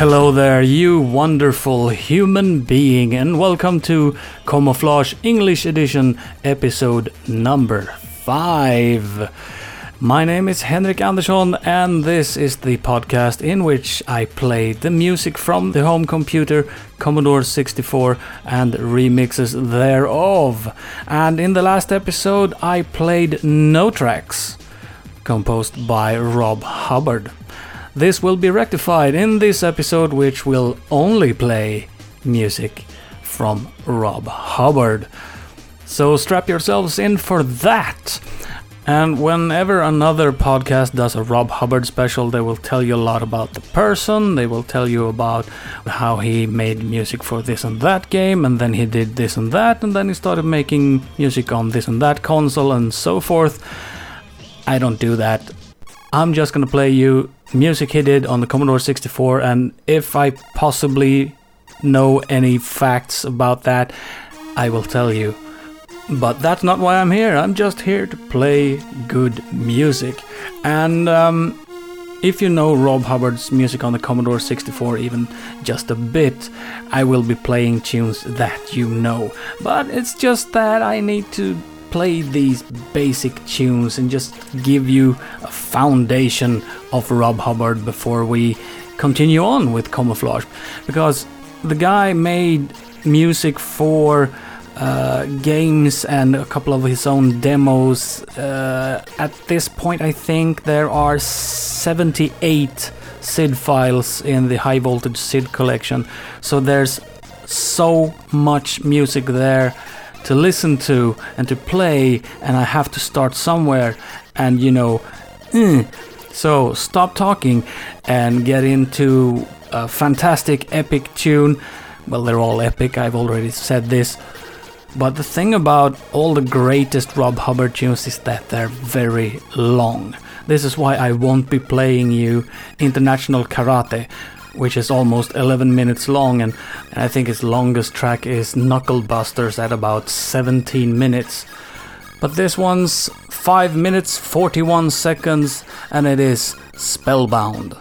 Hello there, you wonderful human being, and welcome to Commoflage English Edition, episode number 5. My name is Henrik Andersson, and this is the podcast in which I play the music from the home computer Commodore 64 and remixes thereof. And in the last episode, I played No Tracks, composed by Rob Hubbard. This will be rectified in this episode, which will only play music from Rob Hubbard. So strap yourselves in for that. And whenever another podcast does a Rob Hubbard special, they will tell you a lot about the person, they will tell you about how he made music for this and that game, and then he did this and that, and then he started making music on this and that console, and so forth. I don't do that. I'm just gonna play you music he did on the Commodore 64, and if I possibly know any facts about that, I will tell you. But that's not why I'm here. I'm just here to play good music. And um, if you know Rob Hubbard's music on the Commodore 64 even just a bit, I will be playing tunes that you know. But it's just that I need to play these basic tunes and just give you a foundation of Rob Hubbard before we continue on with Commoflage. Because the guy made music for uh, games and a couple of his own demos. Uh, at this point, I think there are 78 SID files in the High Voltage SID collection. So there's so much music there to listen to and to play, and I have to start somewhere. And you know, mm. so stop talking and get into a fantastic epic tune. Well, they're all epic, I've already said this. But the thing about all the greatest Rob Hubbard tunes is that they're very long. This is why I won't be playing you International Karate, which is almost 11 minutes long, and I think its longest track is Knuckle Busters at about 17 minutes. But this one's 5 minutes 41 seconds, and it is Spellbound.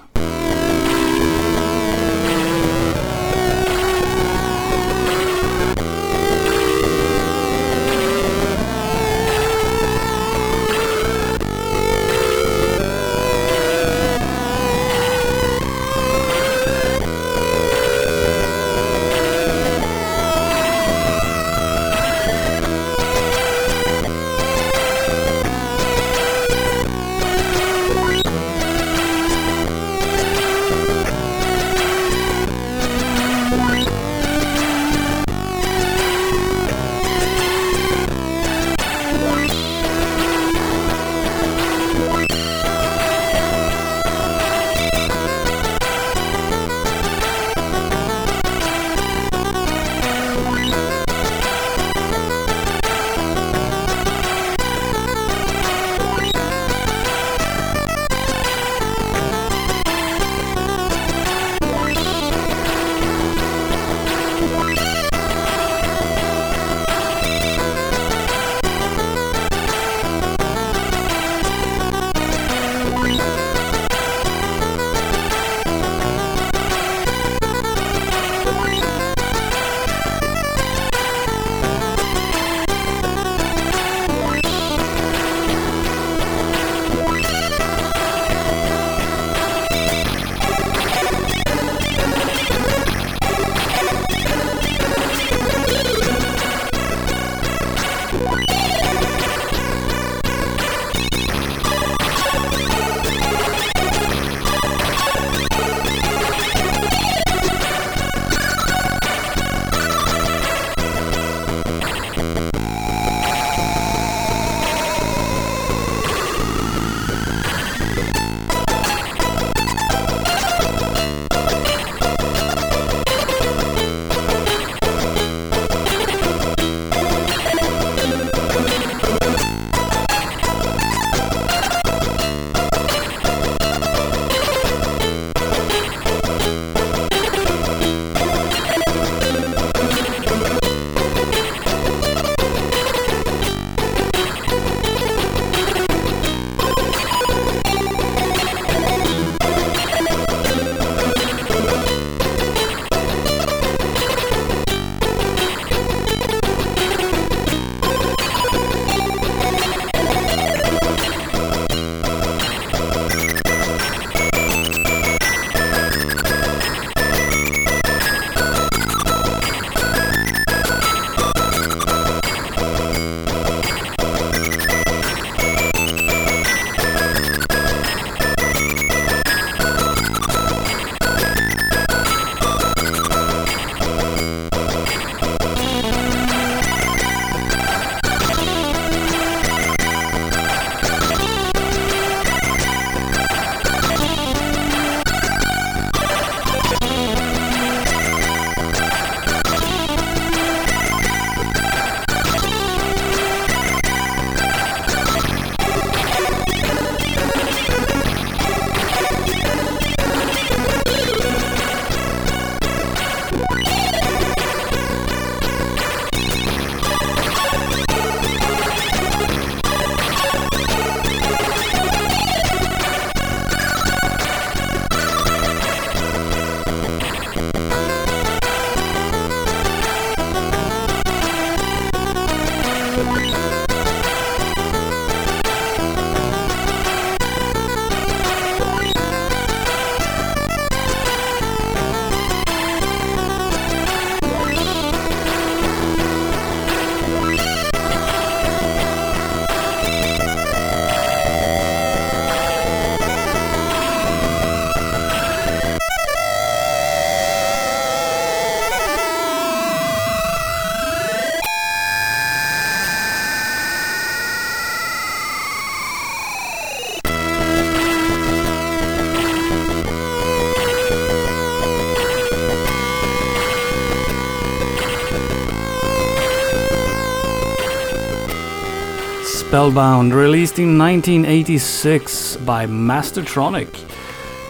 Spellbound, released in 1986 by Mastertronic.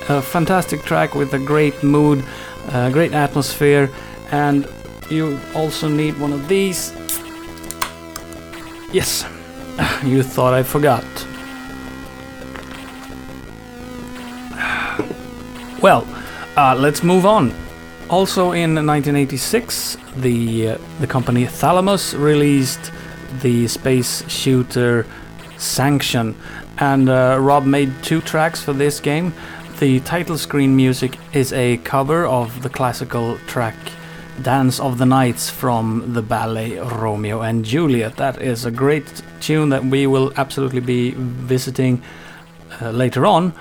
A fantastic track with a great mood, a great atmosphere, and you also need one of these. Yes, you thought I forgot. Well, uh, let's move on. Also in 1986, the uh, the company Thalamus released the space shooter Sanction, and uh, Rob made two tracks for this game. The title screen music is a cover of the classical track Dance of the Knights from the ballet Romeo and Juliet. That is a great tune that we will absolutely be visiting uh, later on.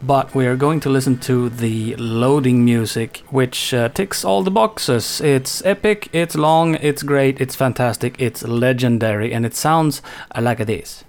But we are going to listen to the loading music, which uh, ticks all the boxes. It's epic, it's long, it's great, it's fantastic, it's legendary, and it sounds like this.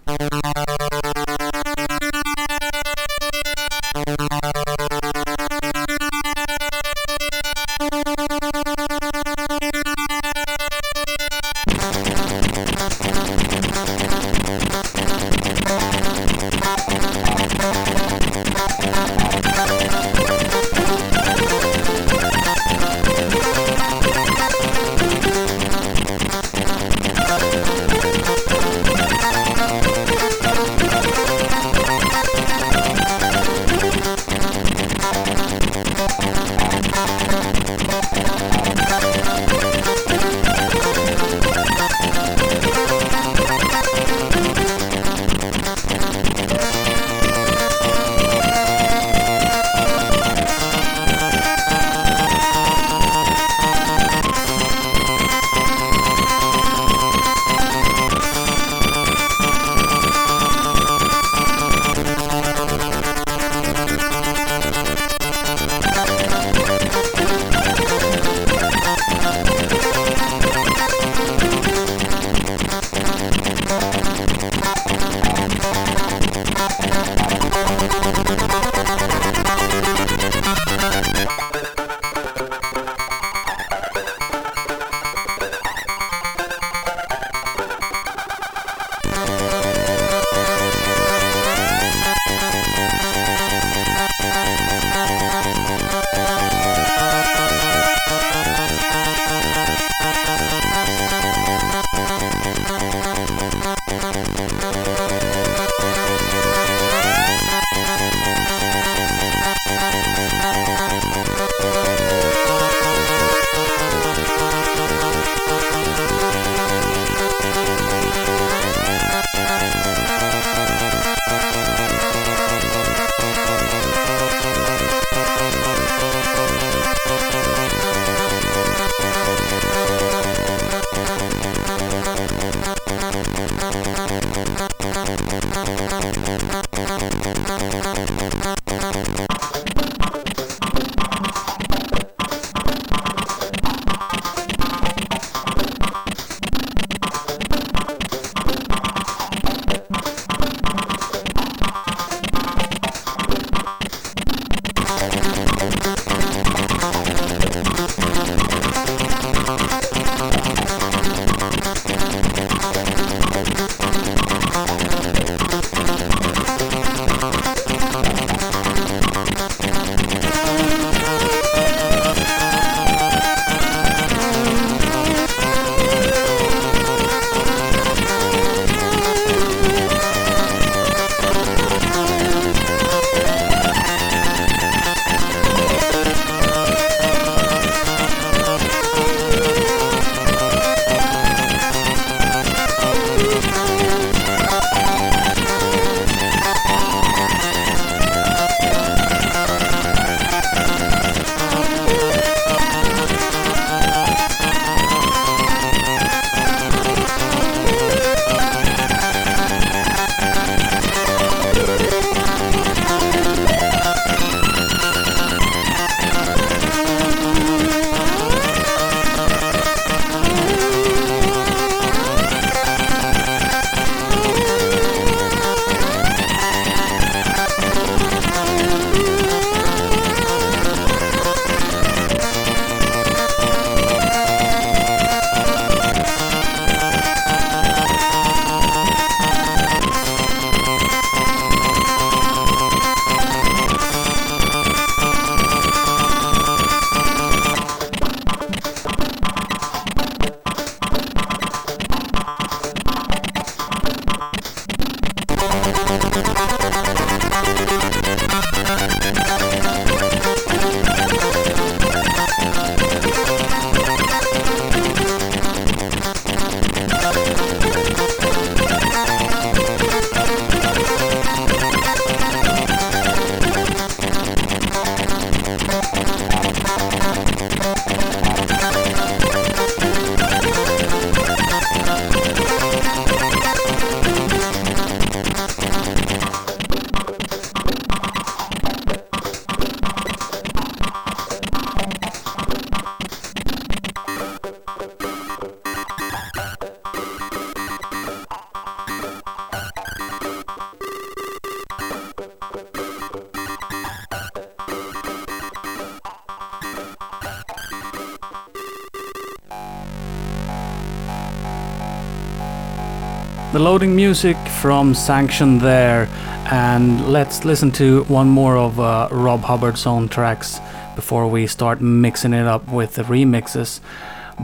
Music from Sanction there, and let's listen to one more of uh, Rob Hubbard's own tracks before we start mixing it up with the remixes.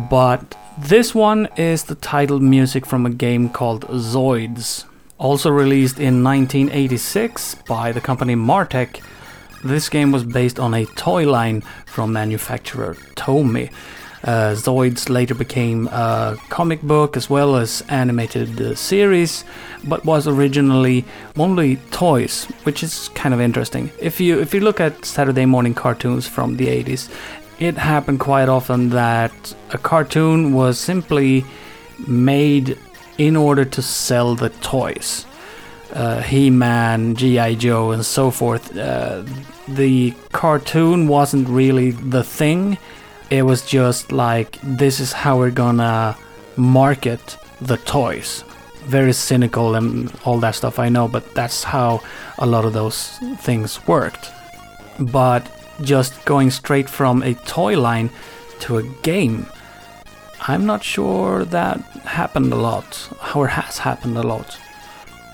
But this one is the title music from a game called Zoids. Also released in 1986 by the company Martech, this game was based on a toy line from manufacturer Tomy. Uh, Zoids later became a comic book as well as animated uh, series, but was originally only toys, which is kind of interesting. If you if you look at Saturday morning cartoons from the 80s, it happened quite often that a cartoon was simply made in order to sell the toys. Uh, He-Man, G.I. Joe, and so forth. Uh, the cartoon wasn't really the thing. It was just like this is how we're gonna market the toys. Very cynical and all that stuff. I know, but that's how a lot of those things worked. But just going straight from a toy line to a game. I'm not sure that happened a lot, or has happened a lot.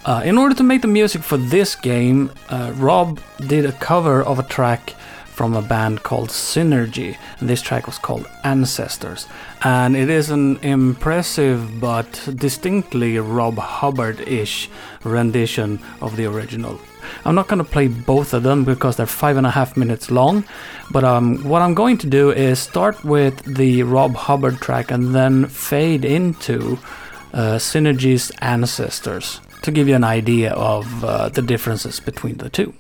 Uh, in order to make the music for this game, uh, Rob did a cover of a track from a band called Synergy, and this track was called Ancestors. And it is an impressive but distinctly Rob Hubbard ish rendition of the original. I'm not going to play both of them because they're five and a half minutes long, but um, what I'm going to do is start with the Rob Hubbard track and then fade into uh, Synergy's Ancestors to give you an idea of uh, the differences between the two.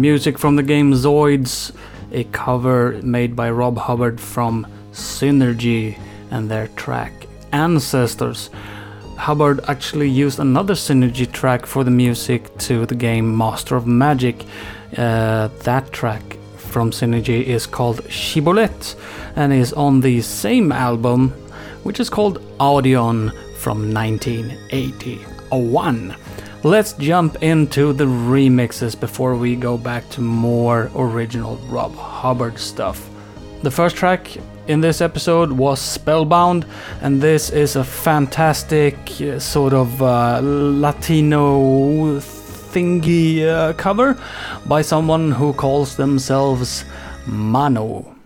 Music from the game Zoids, a cover made by Rob Hubbard from Synergy and their track Ancestors. Hubbard actually used another Synergy track for the music to the game Master of Magic. Uh, that track from Synergy is called Shibboleth and is on the same album, which is called Audion from 1981. Let's jump into the remixes before we go back to more original Rob Hubbard stuff. The first track in this episode was Spellbound, and this is a fantastic uh, sort of uh, Latino thingy uh, cover by someone who calls themselves Mano.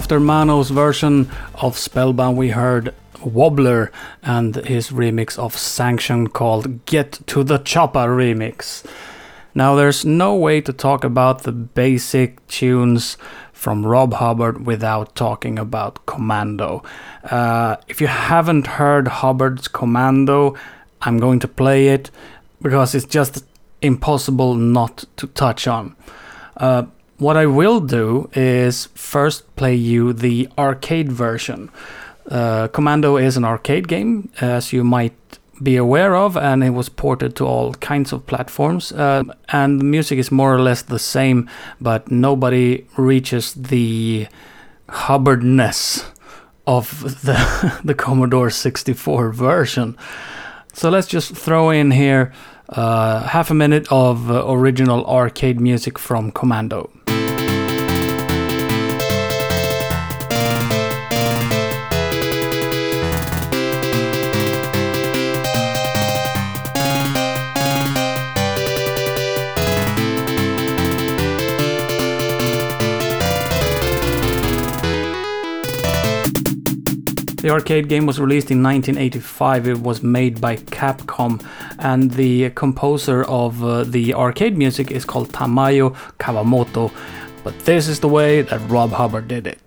After Mano's version of Spellbound, we heard Wobbler and his remix of Sanction called Get to the Chopper remix. Now, there's no way to talk about the basic tunes from Rob Hubbard without talking about Commando. Uh, if you haven't heard Hubbard's Commando, I'm going to play it because it's just impossible not to touch on. Uh, what I will do is first play you the arcade version. Uh, Commando is an arcade game, as you might be aware of, and it was ported to all kinds of platforms. Uh, and the music is more or less the same, but nobody reaches the Hubbardness of the the Commodore 64 version. So let's just throw in here half a minute of uh, original arcade music from Commando. The arcade game was released in 1985. It was made by Capcom, and the composer of uh, the arcade music is called Tamayo Kawamoto. But this is the way that Rob Hubbard did it.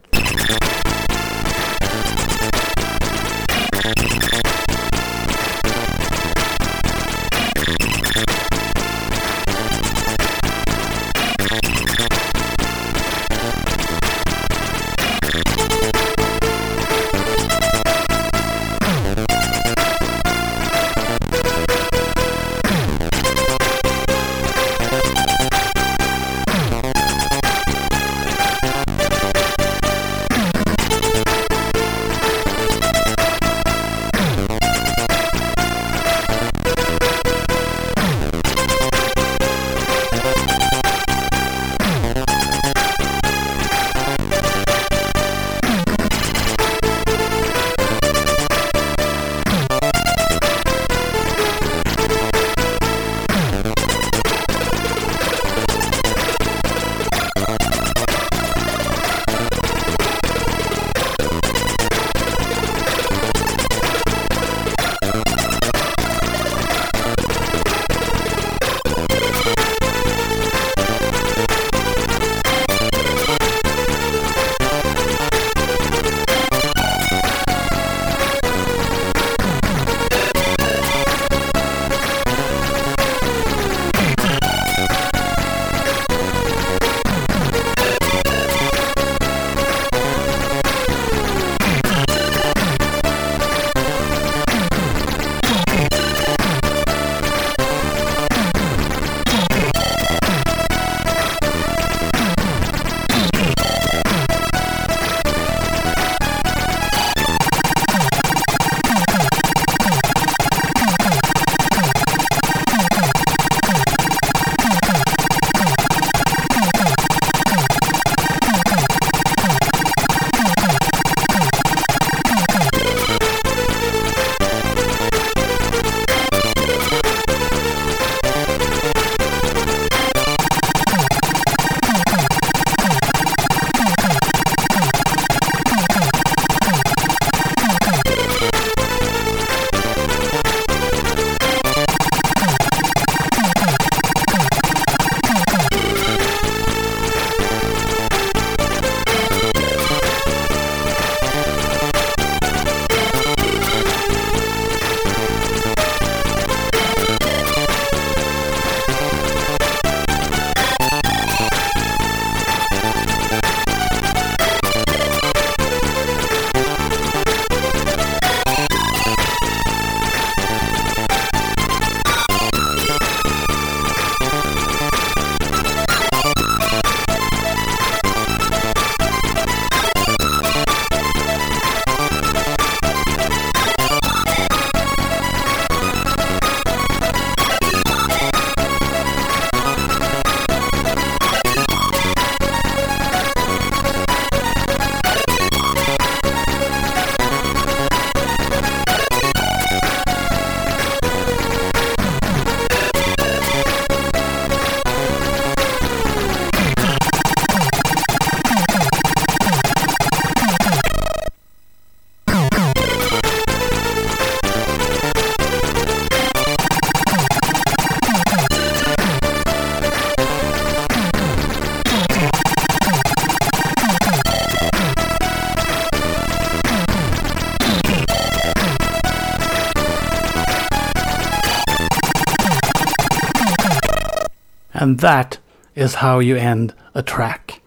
And that is how you end a track.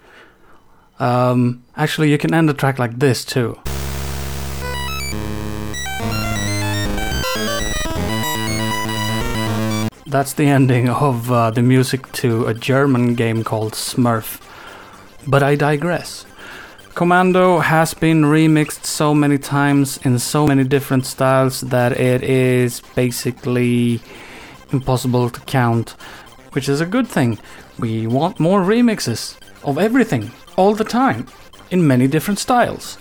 Um, actually, you can end a track like this too. That's the ending of uh, the music to a German game called Smurf. But I digress. Commando has been remixed so many times in so many different styles that it is basically impossible to count, which is a good thing. We want more remixes of everything, all the time, in many different styles.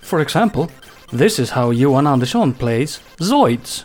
For example, this is how Johan Andersson plays Zoids.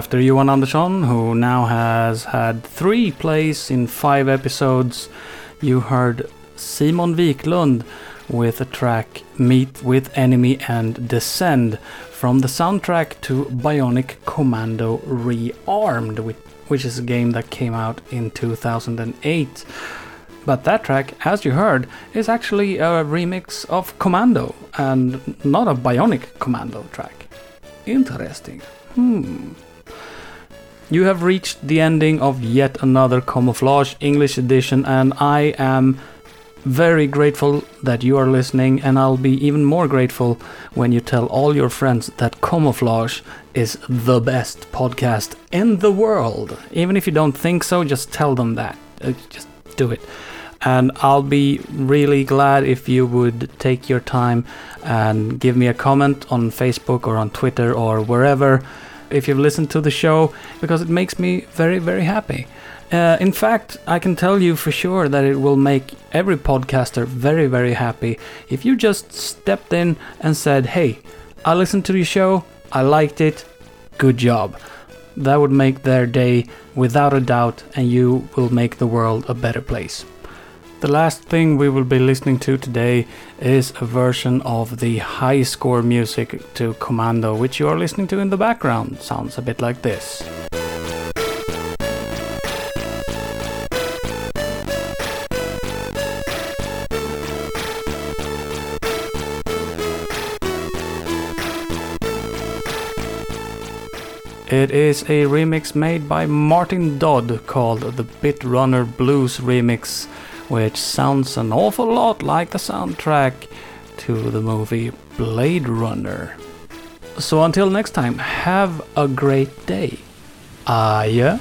After Johan Andersson, who now has had three plays in five episodes, you heard Simon Viklund with a track Meet with Enemy and Descend from the soundtrack to Bionic Commando Rearmed, which is a game that came out in 2008. But that track, as you heard, is actually a remix of Commando and not a Bionic Commando track. Interesting. Hmm. You have reached the ending of yet another Commoflage English edition, and I am very grateful that you are listening, and I'll be even more grateful when you tell all your friends that Commoflage is the best podcast in the world. Even if you don't think so, just tell them that. Uh, just do it. And I'll be really glad if you would take your time and give me a comment on Facebook or on Twitter or wherever if you've listened to the show because it makes me very, very happy. Uh, in fact, I can tell you for sure that it will make every podcaster very, very happy if you just stepped in and said, Hey, I listened to your show, I liked it, good job. That would make their day without a doubt, and you will make the world a better place. The last thing we will be listening to today is a version of the high score music to Commando, which you are listening to in the background. Sounds a bit like this. It is a remix made by Martin Dodd called the Bit Runner Blues Remix which sounds an awful lot like the soundtrack to the movie Blade Runner. So until next time, have a great day. Yeah.